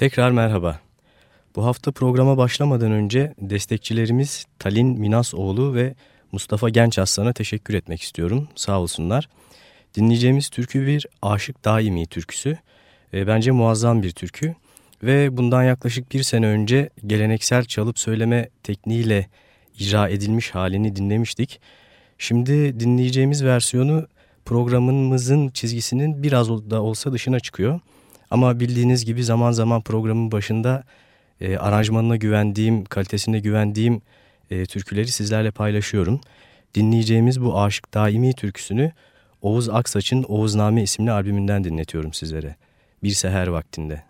Tekrar merhaba. Bu hafta programa başlamadan önce destekçilerimiz Talin Minasoğlu ve Mustafa Genç Aslan'a teşekkür etmek istiyorum. Sağ olsunlar. Dinleyeceğimiz türkü bir Aşık Daimi türküsü. E, bence muazzam bir türkü. Ve bundan yaklaşık bir sene önce geleneksel çalıp söyleme tekniğiyle icra edilmiş halini dinlemiştik. Şimdi dinleyeceğimiz versiyonu programımızın çizgisinin biraz da olsa dışına çıkıyor. Ama bildiğiniz gibi zaman zaman programın başında e, aranjmanına güvendiğim, kalitesine güvendiğim e, türküleri sizlerle paylaşıyorum. Dinleyeceğimiz bu Aşık Daimi türküsünü Oğuz Aksaç'ın Oğuzname isimli albümünden dinletiyorum sizlere. Bir seher vaktinde.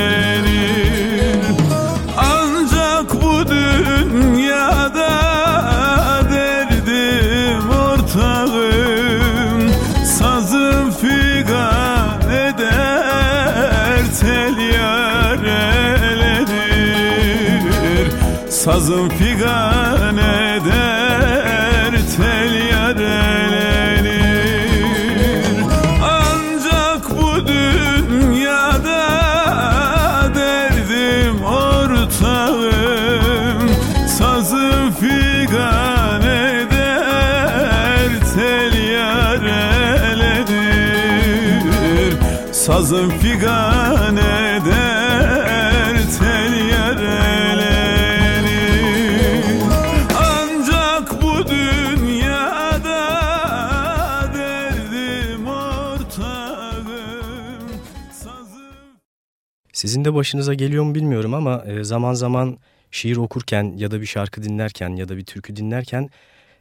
Sizin de başınıza geliyor mu bilmiyorum ama e, zaman zaman şiir okurken ya da bir şarkı dinlerken ya da bir türkü dinlerken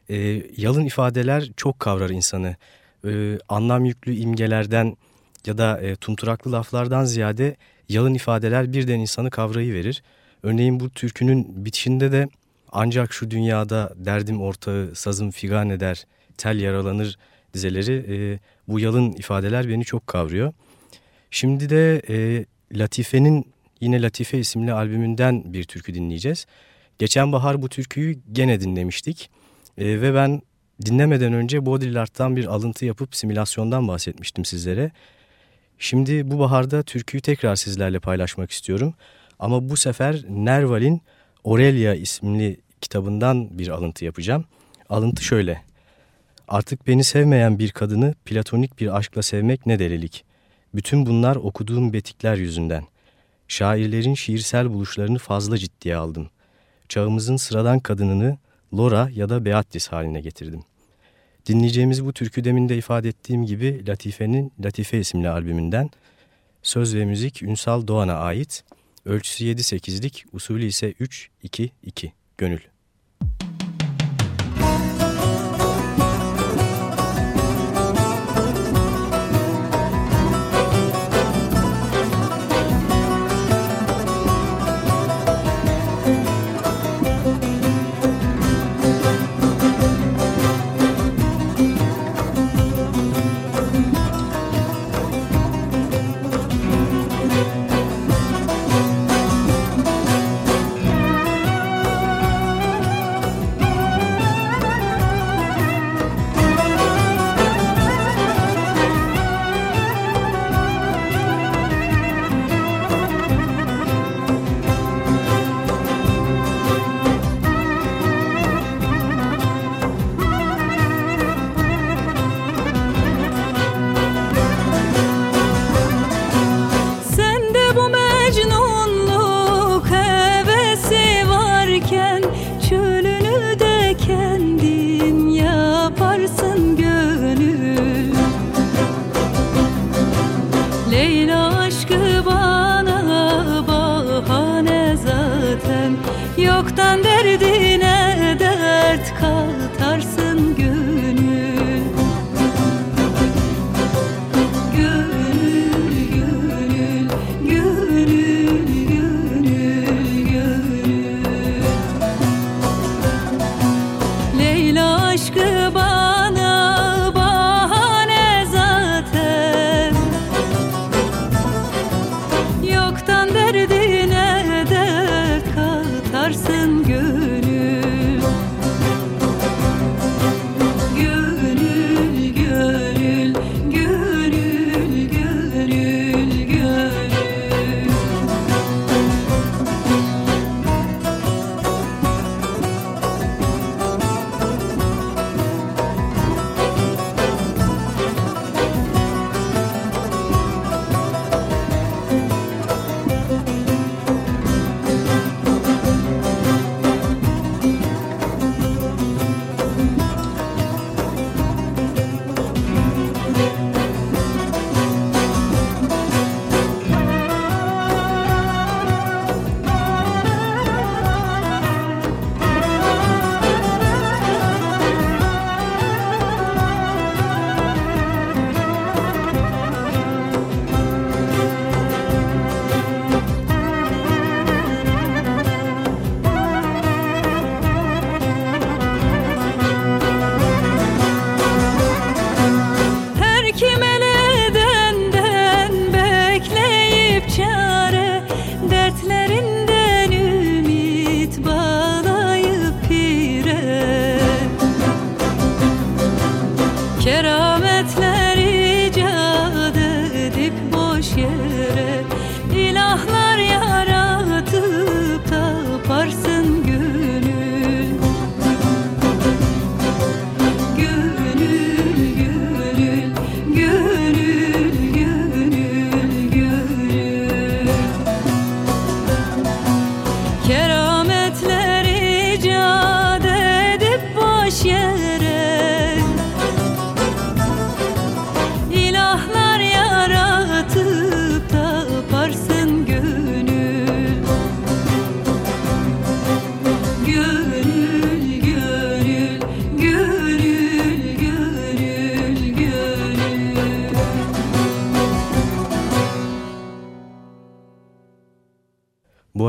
e, yalın ifadeler çok kavrar insanı. E, anlam yüklü imgelerden ya da e, tunturaklı laflardan ziyade yalın ifadeler birden insanı kavrayı verir. Örneğin bu türkünün bitişinde de ancak şu dünyada derdim ortağı sazım figan eder, tel yaralanır dizeleri bu yalın ifadeler beni çok kavruyor. Şimdi de Latife'nin yine Latife isimli albümünden bir türkü dinleyeceğiz. Geçen bahar bu türküyü gene dinlemiştik E, ve ben dinlemeden önce Baudrillard'dan bir alıntı yapıp simülasyondan bahsetmiştim sizlere. Şimdi bu baharda türküyü tekrar sizlerle paylaşmak istiyorum. Ama bu sefer Nerval'in Aurelia isimli kitabından bir alıntı yapacağım. Alıntı şöyle. Artık beni sevmeyen bir kadını platonik bir aşkla sevmek ne delilik. Bütün bunlar okuduğum betikler yüzünden. Şairlerin şiirsel buluşlarını fazla ciddiye aldım. Çağımızın sıradan kadınını Laura ya da Beatrice haline getirdim. Dinleyeceğimiz bu türkü demin de ifade ettiğim gibi Latife'nin Latife isimli albümünden söz ve müzik Ünsal Doğan'a ait. Ölçüsü 7-8'lik, usulü ise 3-2-2 gönül.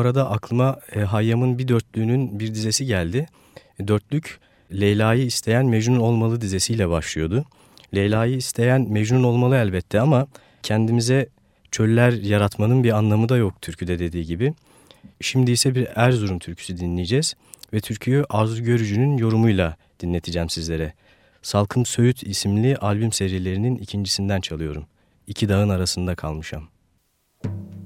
Arada aklıma e, Hayyam'ın bir dörtlüğünün bir dizesi geldi. E, dörtlük Leyla'yı isteyen Mecnun olmalı dizesiyle başlıyordu. Leyla'yı isteyen Mecnun olmalı elbette ama kendimize çöller yaratmanın bir anlamı da yok türküde dediği gibi. Şimdi ise bir Erzurum türküsü dinleyeceğiz ve türküyü Arzu Görücü'nün yorumuyla dinleteceğim sizlere. Salkım Söğüt isimli albüm serilerinin ikincisinden çalıyorum. İki dağın arasında kalmışam. Bu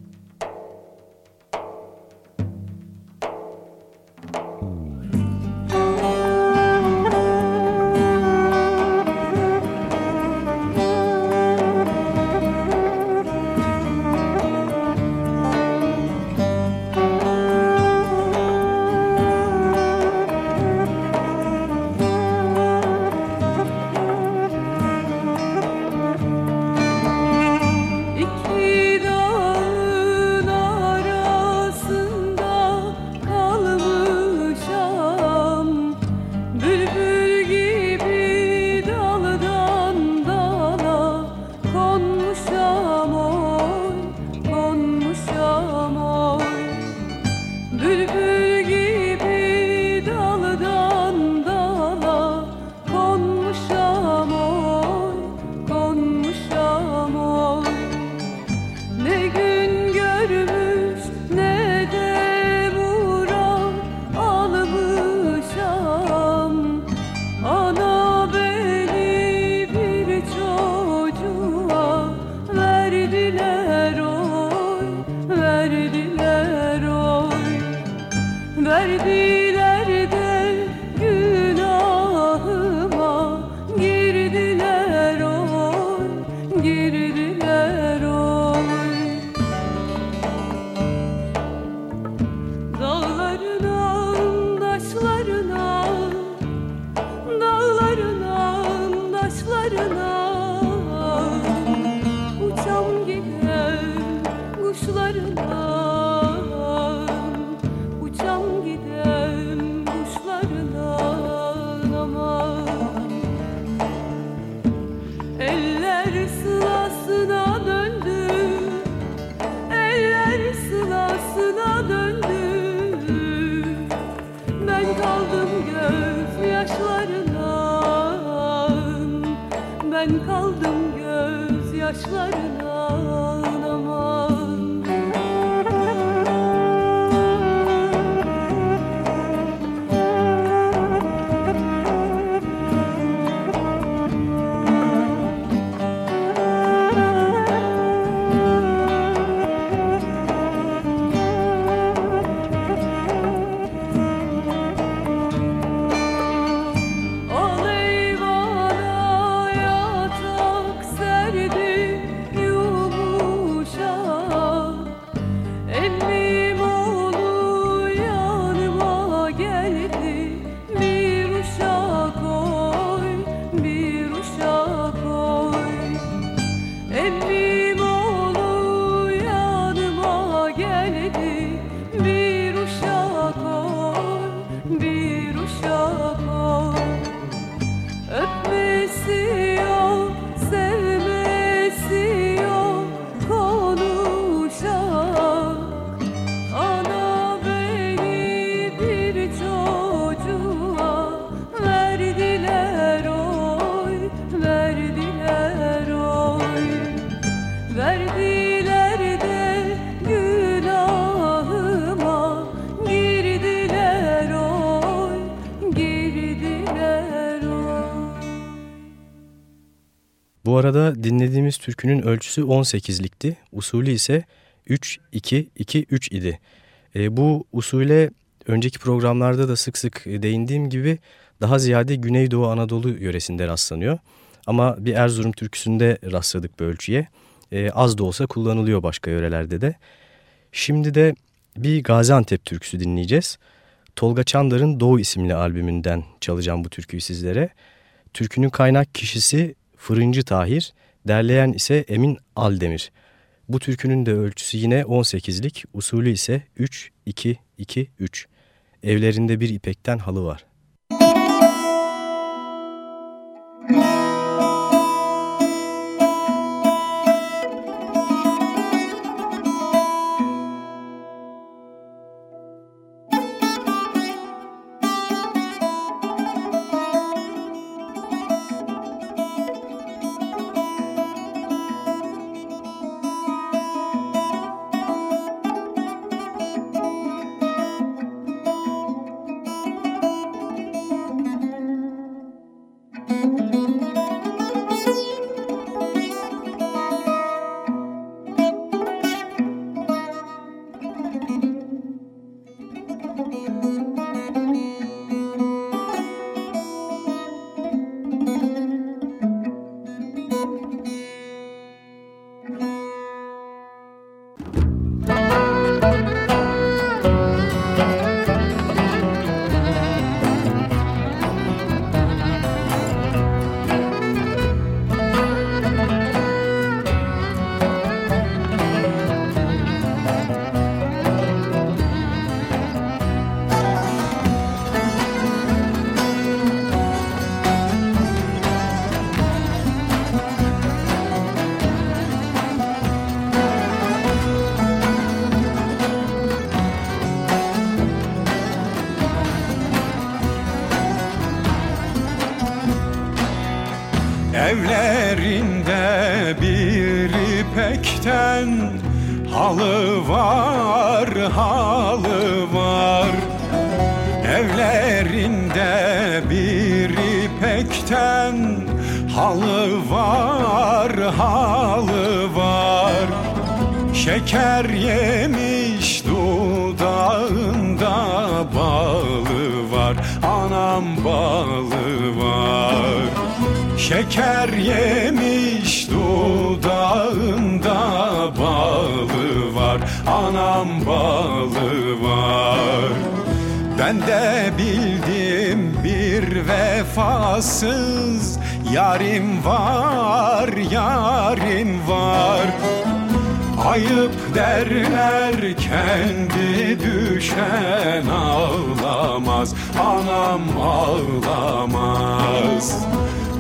arada dinlediğimiz türkünün ölçüsü 18'likti. Usulü ise 3-2-2-3 idi. E, bu usule önceki programlarda da sık sık değindiğim gibi daha ziyade Güneydoğu Anadolu yöresinde rastlanıyor. Ama bir Erzurum türküsünde rastladık bu ölçüye. E, az da olsa kullanılıyor başka yörelerde de. Şimdi de bir Gaziantep türküsü dinleyeceğiz. Tolga Çandar'ın Doğu isimli albümünden çalacağım bu türküyü sizlere. Türkünün kaynak kişisi Fırıncı Tahir, derleyen ise Emin Aldemir. Bu türkünün de ölçüsü yine 18'lik, usulü ise 3-2-2-3. Evlerinde bir ipekten halı var. Halı var halı var. Evlerinde bir ipekten halı var halı var. Şeker yemiş dudağında balı var Anam balı var Şeker yemiş dudağında balı var Anam balı var. Ben de bildim bir vefasız Yarim var, yarim var. Ayıp derler kendi düşen ağlamaz Anam ağlamaz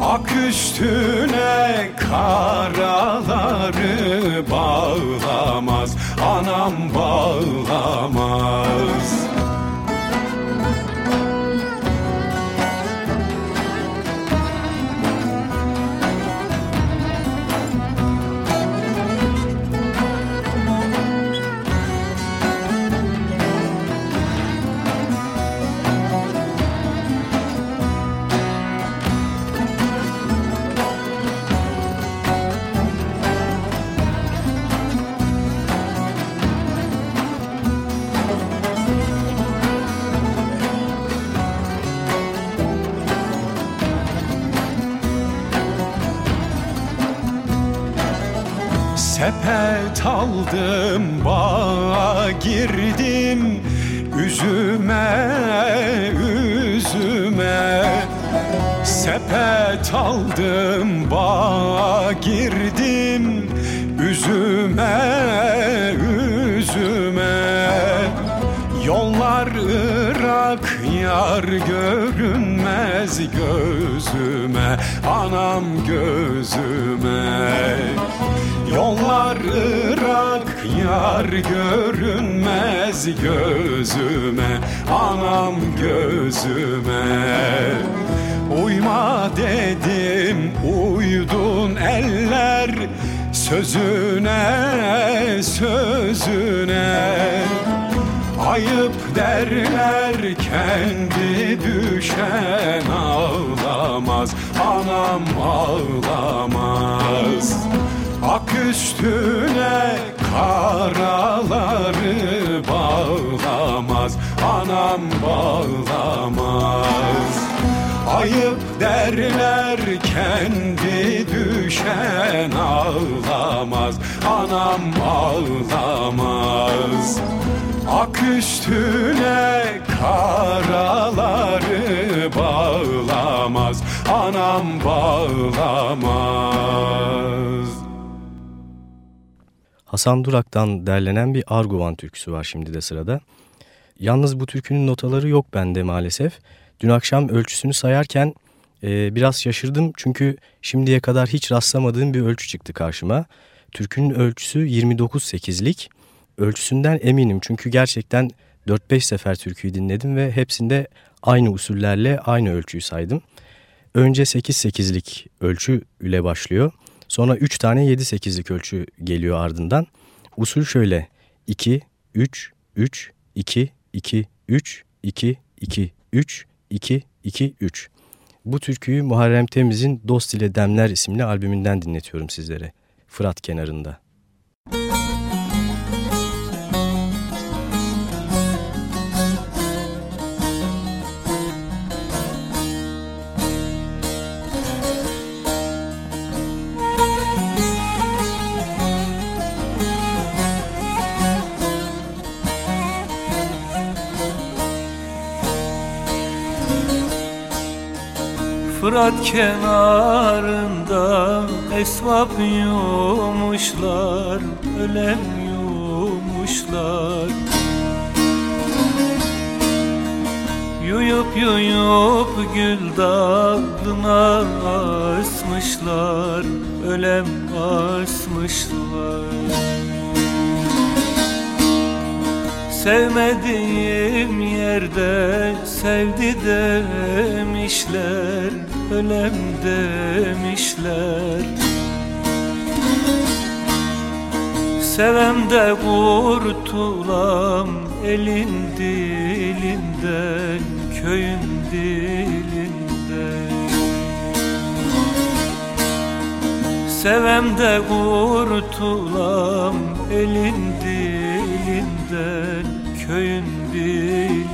Ak üstüne karaları bağlamaz Anam bağlamaz Sepet aldım bağa girdim. Üzüme üzüme. Sepet aldım bağa girdim. Üzüme üzüme. Yollar ırak yar görünmez gözüme. Anam gözüme Yollar ırak yar görünmez gözüme Anam gözüme. Uyma dedim uydun eller Sözüne sözüne. Ayıp derler kendi düşen ağlamaz Anam ağlamaz Ak üstüne karaları bağlamaz Anam bağlamaz. Ayıp derler kendi düşen ağlamaz Anam ağlamaz. Ak üstüne karaları bağlamaz Anam bağlamaz Hasan Durak'tan derlenen bir Arguvan türküsü var şimdi de sırada. Yalnız bu türkünün notaları yok bende maalesef. Dün akşam ölçüsünü sayarken e, biraz şaşırdım çünkü şimdiye kadar hiç rastlamadığım bir ölçü çıktı karşıma. Türkünün ölçüsü 29-8'lik. Ölçüsünden eminim çünkü gerçekten 4-5 sefer türküyü dinledim ve hepsinde aynı usullerle aynı ölçüyü saydım. Önce 8-8'lik ölçü ile başlıyor. Sonra 3 tane 7-8'lik ölçü geliyor ardından. Usul şöyle 2, 3, 3, 2, 2, 3, 2, 2, 3, 2, 2, 3. Bu türküyü Muharrem Temiz'in Dost ile Demler isimli albümünden dinletiyorum sizlere. Fırat kenarında. Fırat kenarında esvap yumuşlar Ölem yumuşlar. Yuyup yuyup gül dalına asmışlar Ölem asmışlar. Sevmediğim yerde sevdi demişler Ölem demişler. Sevem de kurtulam elin dilinden Köyün dilinden. Sevem de kurtulam elin dilinden köyün dilinde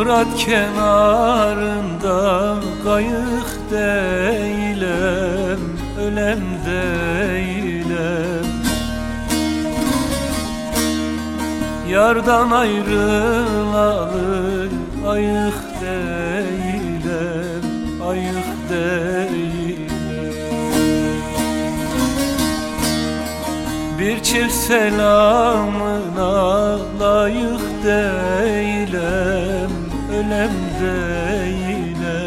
Fırat kenarında kayık değilim Ölem değilim. Yardan ayrılalı ayık değilim Ayık değilim. Bir çift selamına layık değilim ölemde yine.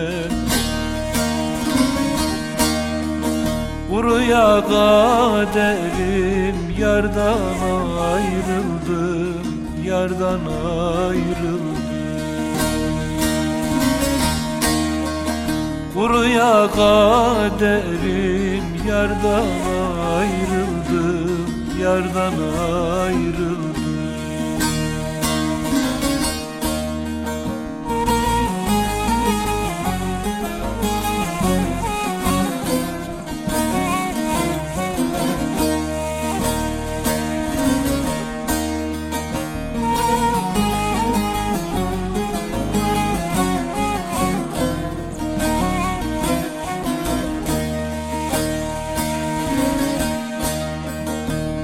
Kuruya kaderim yardan ayrıldım Yardan ayrıldım Kuruya kaderim yardan ayrıldım Yardan ayrıldım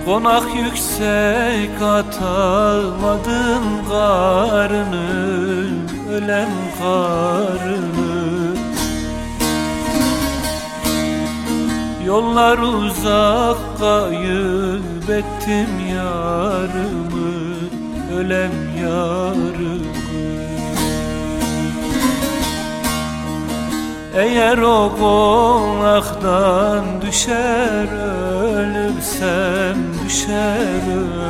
Konak yüksek atamadın karını Ölen karını. Yollar uzak kayıp ettim yarımı Ölem yarımı. Eğer o konaktan düşer ölürsem Düşer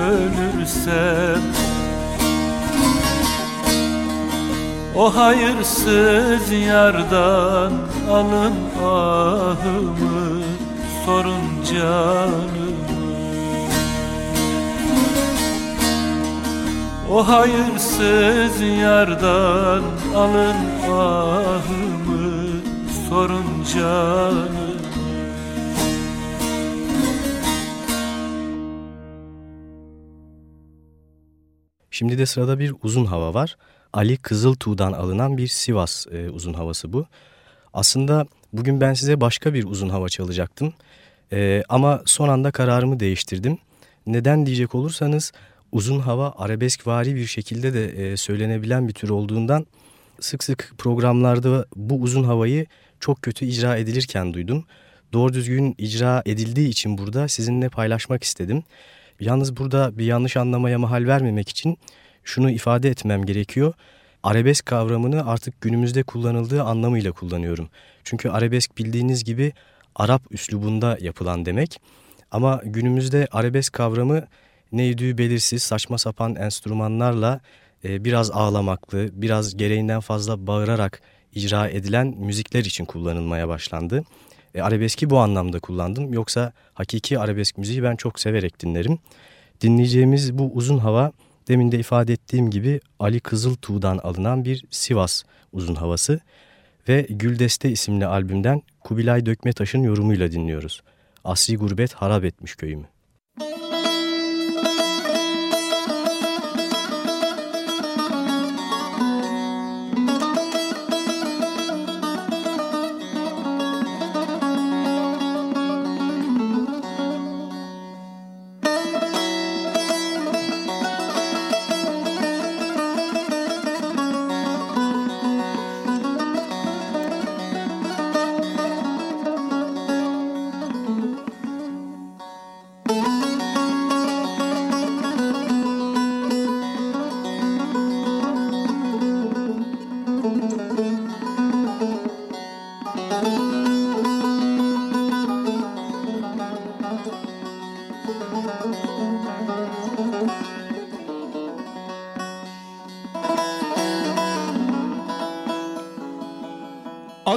ölürsem O hayırsız yardan alın ahımı Sorun canımı. O hayırsız yardan alın ahımı Sorun canımı Şimdi de sırada bir uzun hava var. Ali Kızıltuğ'dan alınan bir Sivas e, uzun havası bu. Aslında bugün ben size başka bir uzun hava çalacaktım. E, ama son anda kararımı değiştirdim. Neden diyecek olursanız uzun hava arabeskvari bir şekilde de e, söylenebilen bir tür olduğundan sık sık programlarda bu uzun havayı çok kötü icra edilirken duydum. Doğru düzgün icra edildiği için burada sizinle paylaşmak istedim. Yalnız burada bir yanlış anlamaya mahal vermemek için şunu ifade etmem gerekiyor. Arabesk kavramını artık günümüzde kullanıldığı anlamıyla kullanıyorum. Çünkü arabesk bildiğiniz gibi Arap üslubunda yapılan demek. Ama günümüzde arabesk kavramı neydi belirsiz saçma sapan enstrümanlarla e, biraz ağlamaklı, biraz gereğinden fazla bağırarak icra edilen müzikler için kullanılmaya başlandı. E, arabeski bu anlamda kullandım. Yoksa hakiki arabesk müziği ben çok severek dinlerim. Dinleyeceğimiz bu uzun hava demin de ifade ettiğim gibi Ali Kızıltuğ'dan alınan bir Sivas uzun havası ve Güldeste isimli albümden Kubilay Dökmetaş'ın yorumuyla dinliyoruz. Asri gurbet harap etmiş köyümü.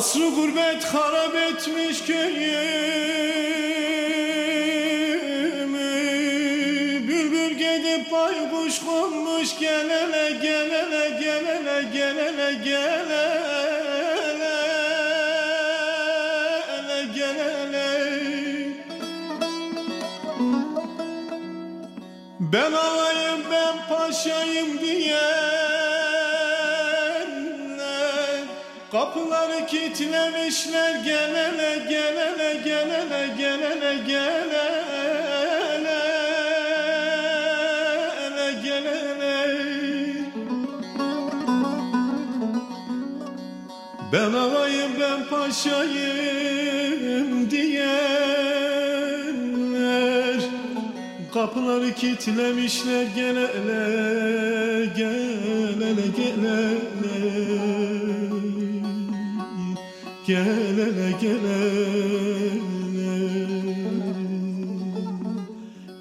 Asrı gurbet harap etmiş köyümü Bülbül gidip baykuş konmuş Gelele gelele gelele gelele gelele gelele Ben ağayım Kapıları kilitlemişler gelene gelene gelene gelene gelene gelene Ben ağayım ben paşayım diyenler. Kapıları kilitlemişler gelene gelene gelene gelene gelene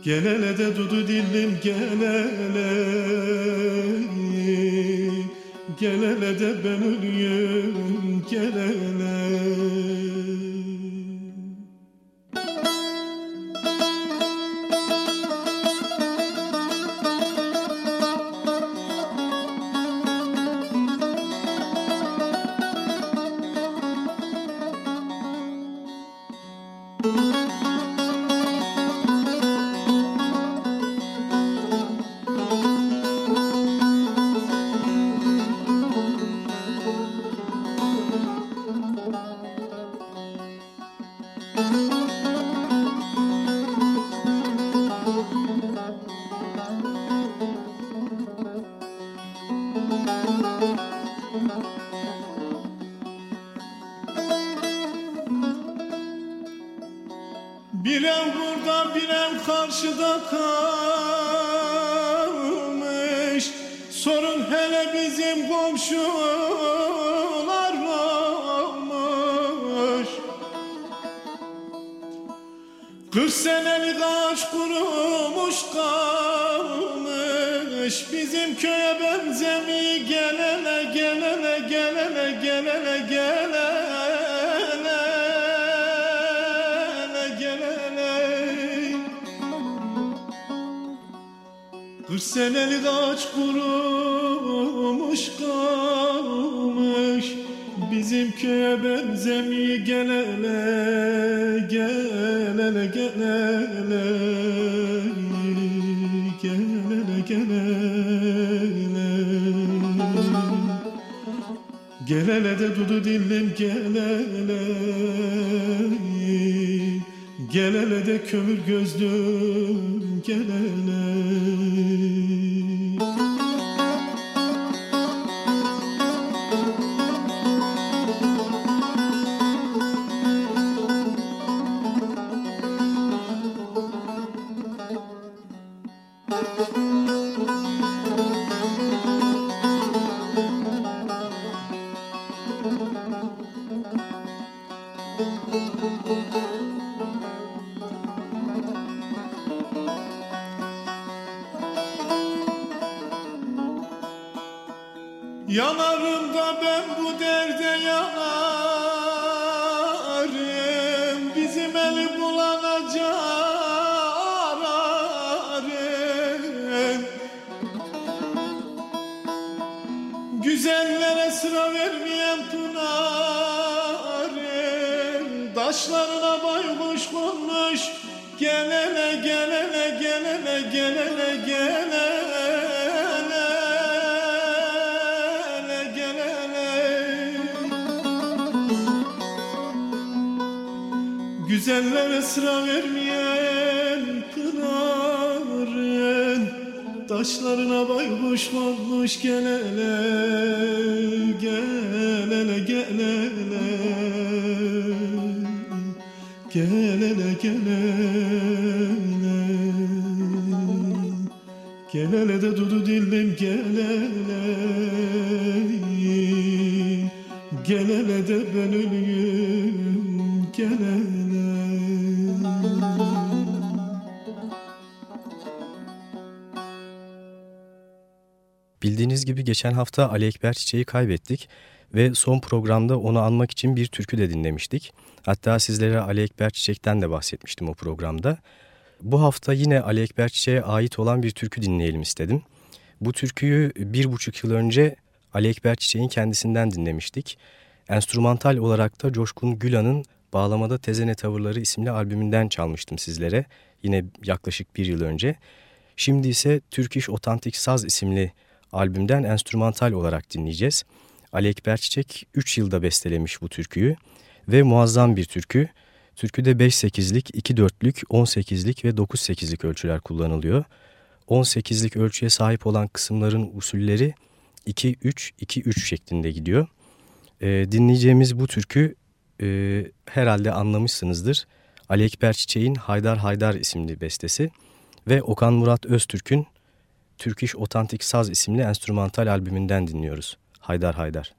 Gelene de dudu dillim gelene Gelene de ben ölüyüm Bir gelene gelene gelene gelene. Kırk senelik ağaç kurumuş kalmış Bizim köye benzemi gelene gelene gelene Gelele de dudu dillim gelele Gelele de kömür gözlüm gelele Yanarım Gelene gelene gelene gelene gelene Güzellere sıra vermeyen pınarın Taşlarına baykuş konmuş Gelene gibi geçen hafta Ali Ekber Çiçek'i kaybettik ve son programda onu anmak için bir türkü de dinlemiştik. Hatta sizlere Ali Ekber Çiçek'ten de bahsetmiştim o programda. Bu hafta yine Ali Ekber Çiçek'e ait olan bir türkü dinleyelim istedim. Bu türküyü bir buçuk yıl önce Ali Ekber Çiçek'in kendisinden dinlemiştik. Enstrümantal olarak da Coşkun Gülan'ın Bağlamada Tezene Tavırları isimli albümünden çalmıştım sizlere. Yine yaklaşık bir yıl önce. Şimdi ise Türk Otantik Saz isimli albümden enstrümantal olarak dinleyeceğiz. Ali Ekber Çiçek 3 yılda bestelemiş bu türküyü ve muazzam bir türkü. Türküde 5-8'lik, 2-4'lük, 18'lik ve 9-8'lik ölçüler kullanılıyor. 18'lik ölçüye sahip olan kısımların usulleri 2-3-2-3 şeklinde gidiyor. Ee, dinleyeceğimiz bu türkü e, herhalde anlamışsınızdır. Ali Ekber Çiçek'in Haydar Haydar isimli bestesi ve Okan Murat Öztürk'ün Türk İş Otantik Saz isimli enstrümantal albümünden dinliyoruz. Haydar Haydar.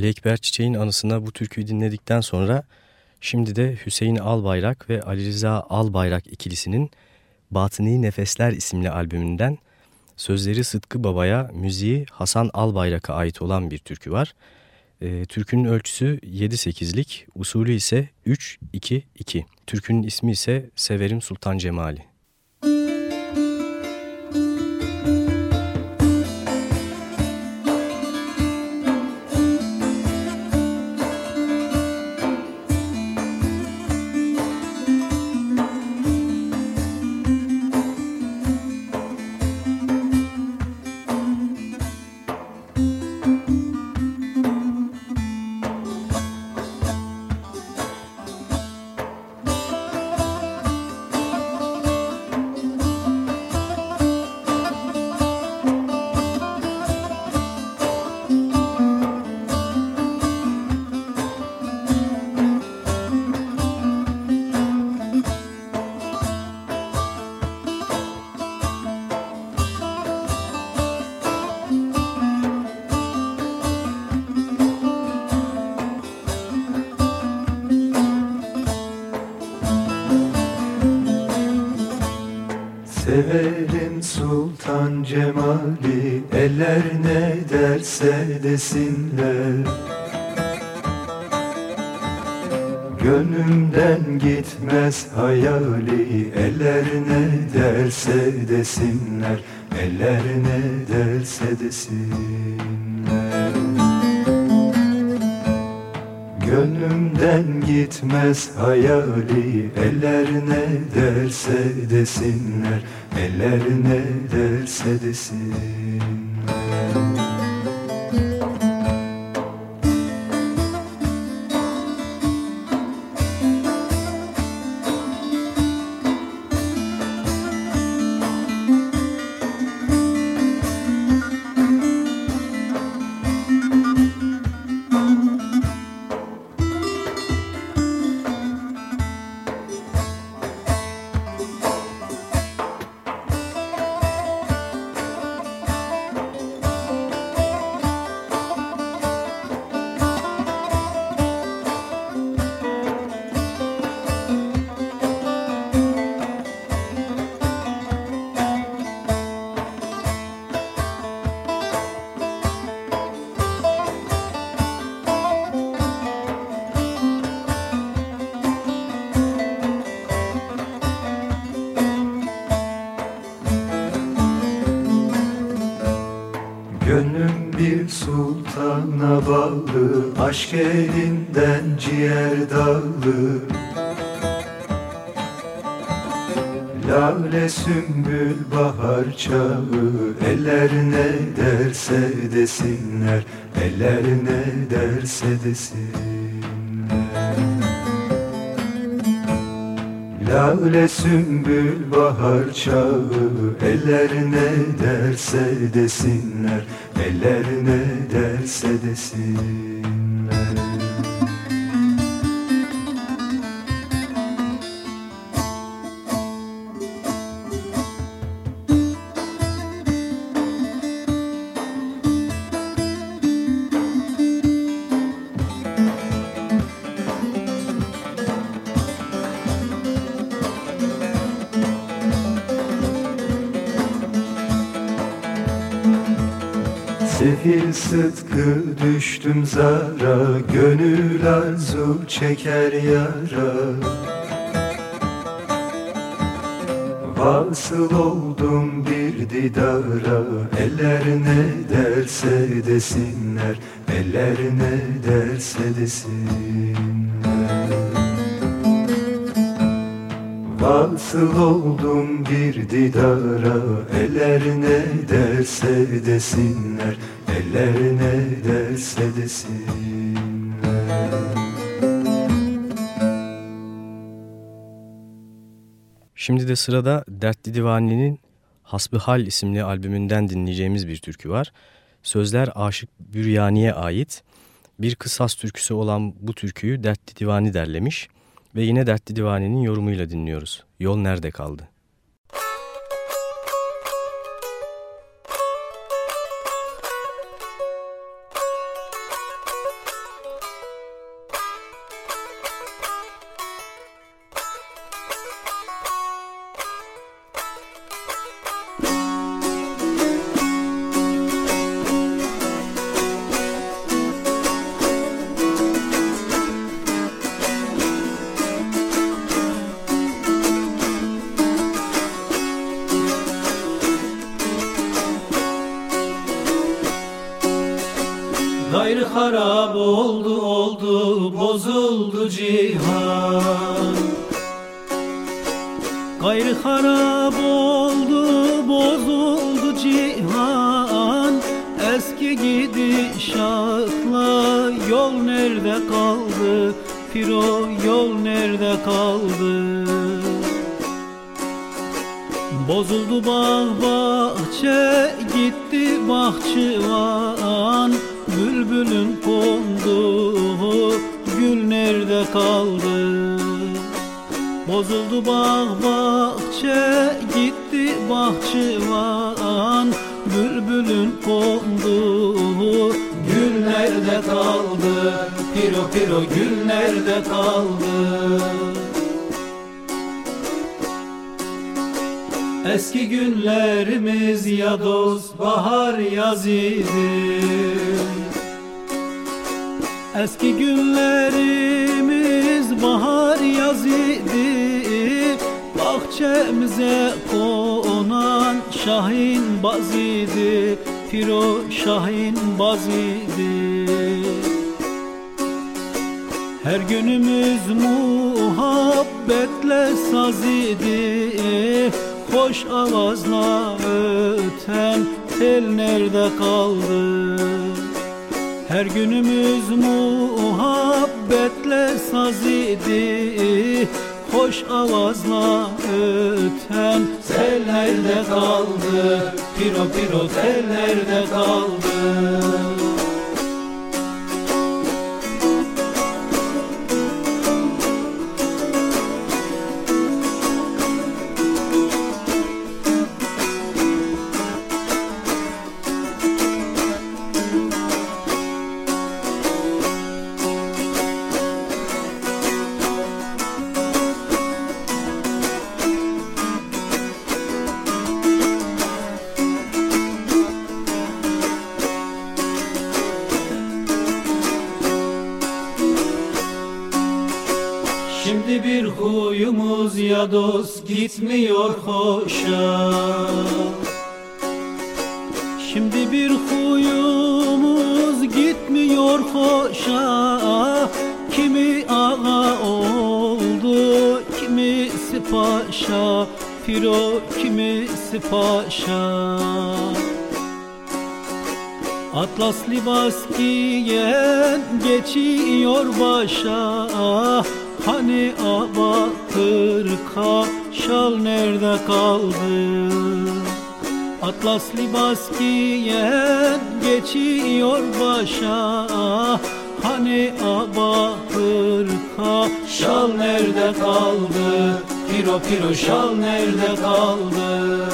Ali Ekber Çiçek'in anısına bu türküyü dinledikten sonra şimdi de Hüseyin Albayrak ve Ali Rıza Albayrak ikilisinin Batıni Nefesler isimli albümünden sözleri Sıtkı Baba'ya, müziği Hasan Albayrak'a ait olan bir türkü var. E, türkünün ölçüsü 7-8'lik, usulü ise 3-2-2. Türkünün ismi ise Severim Sultan Cemali. Gitmez hayali Eller ne derse desinler Eller ne derse desinler Aşk elinden ciğer dağlı Lale sümbül bahar çağı Eller ne derse desinler Eller ne derse desinler. Lale sümbül bahar çağı Eller ne derse desinler Eller ne derse desinler sıtkı düştüm zara Gönül arzu çeker yara. Vasıl oldum bir didara Eller ne derse desinler Eller ne derse desinler. Vasıl oldum bir didara Eller ne derse desinler Eller derse Şimdi de sırada Dertli Divani'nin Hasbihal isimli albümünden dinleyeceğimiz bir türkü var. Sözler Aşık Büryani'ye ait. Bir kısas türküsü olan bu türküyü Dertli Divani derlemiş ve yine Dertli Divani'nin yorumuyla dinliyoruz. Yol nerede kaldı? Şahin baz idi Piro şahin baz idi. Her günümüz muhabbetle saz idi. Hoş avazla öten tel nerede kaldı? Her günümüz muhabbetle saz idi. Hoş avazla öten tel nerede kaldı. Piro piro tel nerede kaldı gitmiyor hoşa. Şimdi bir huyumuz gitmiyor hoşa. Kimi ağa oldu, kimisi paşa Piro kimisi paşa Atlas libas giyen geçiyor başa. Hani aba hırka şal nerede kaldı? Atlas libas giyen geçiyor başa. Hani aba hırka? Şal nerede kaldı? Piro piro şal nerede kaldı?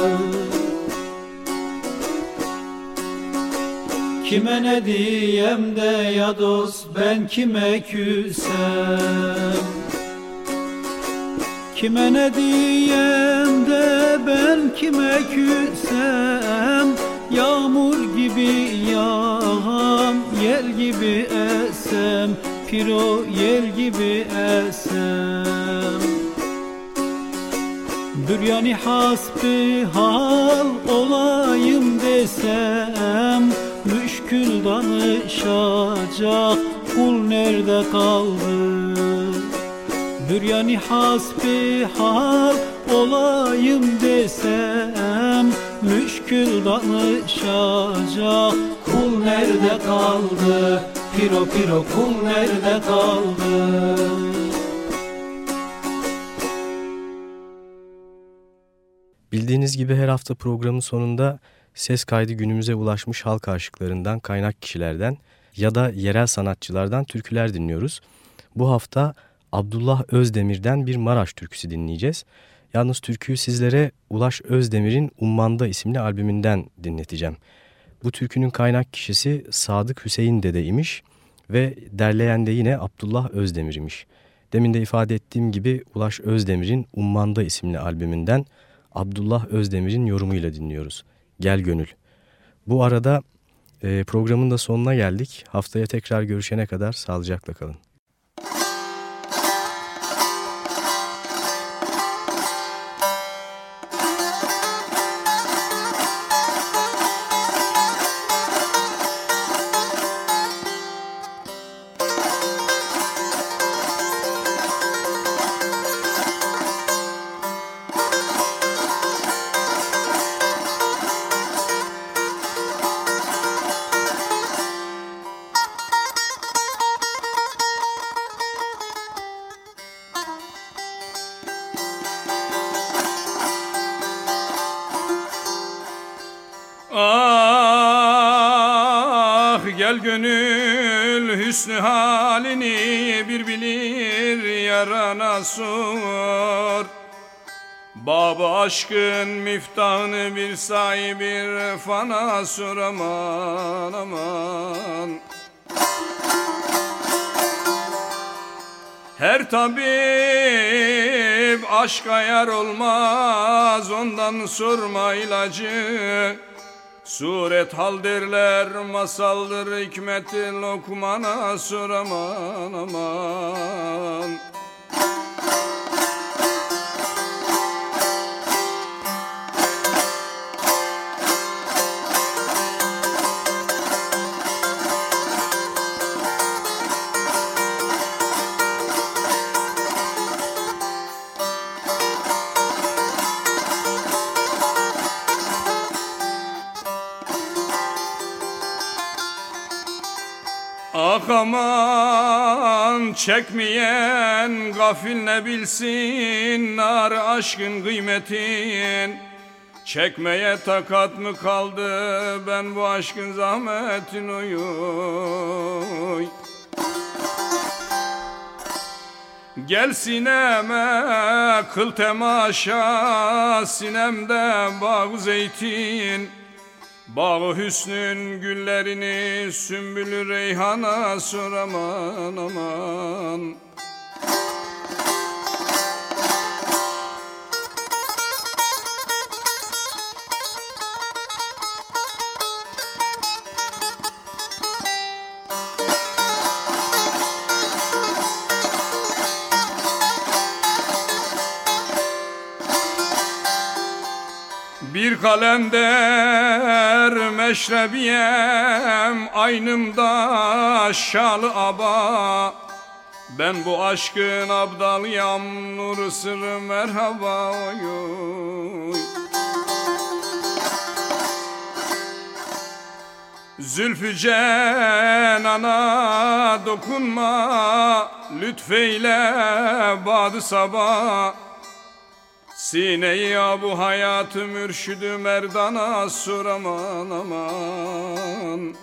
Kime ne diyem de ya dost ben kime küsem Kime ne diyem de ben kime küsem Yağmur gibi yağam yel gibi esem Piro yel gibi esem. Büryani hasbi hal olayım desem Müşkül danışacak kul nerede kaldı Büryani hasbi hal olayım desem Müşkül danışacak kul nerede kaldı Piro piro kul nerede kaldı Bildiğiniz gibi her hafta programın sonunda ses kaydı günümüze ulaşmış halk aşıklarından, kaynak kişilerden ya da yerel sanatçılardan türküler dinliyoruz. Bu hafta Abdullah Özdemir'den bir Maraş türküsü dinleyeceğiz. Yalnız türküyü sizlere Ulaş Özdemir'in Ummanda isimli albümünden dinleteceğim. Bu türkünün kaynak kişisi Sadık Hüseyin Dede imiş ve derleyen de yine Abdullah Özdemir imiş. Demin de ifade ettiğim gibi Ulaş Özdemir'in Ummanda isimli albümünden Abdullah Özdemir'in yorumuyla dinliyoruz. Gel Gönül. Bu arada e, programın da sonuna geldik. Haftaya tekrar görüşene kadar sağlıcakla kalın. Aşkın miftahını bir sahibi fana sor aman aman. Her tabip aşka yar olmaz ondan sorma ilacı. Suret hal derler masaldır hikmeti lokmana sor aman aman Ah aman çekmeyen gafil ne bilsin nar aşkın kıymetin. Çekmeye takat mı kaldı ben bu aşkın zahmetin oy Gel sineme kıl temaşa sinemde bağ zeytin Bağı hüsnün güllerini sümbülü reyhana sor aman aman kalender meşrebiyem aynımda şalı aba. Ben bu aşkın abdalıyam nur sırrı merhaba oy oy. Zülfü cenana dokunma Lütfeyle badı sabah Sineyi ya bu hayatı mürşidü merdana sor aman aman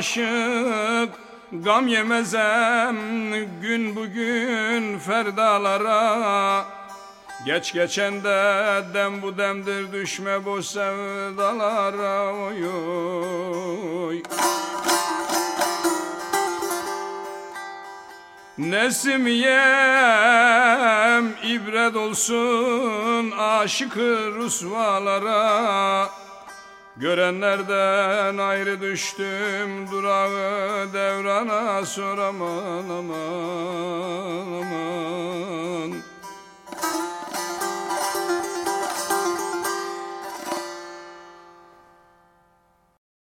aşık Gam yemezem gün bugün ferdalara. Geç geçen de dem bu demdir düşme boş sevdalara. Oy oy. Nesimiyem ibret olsun aşıkı rusvalara Görenlerden ayrı düştüm durağı devrana sor aman aman aman.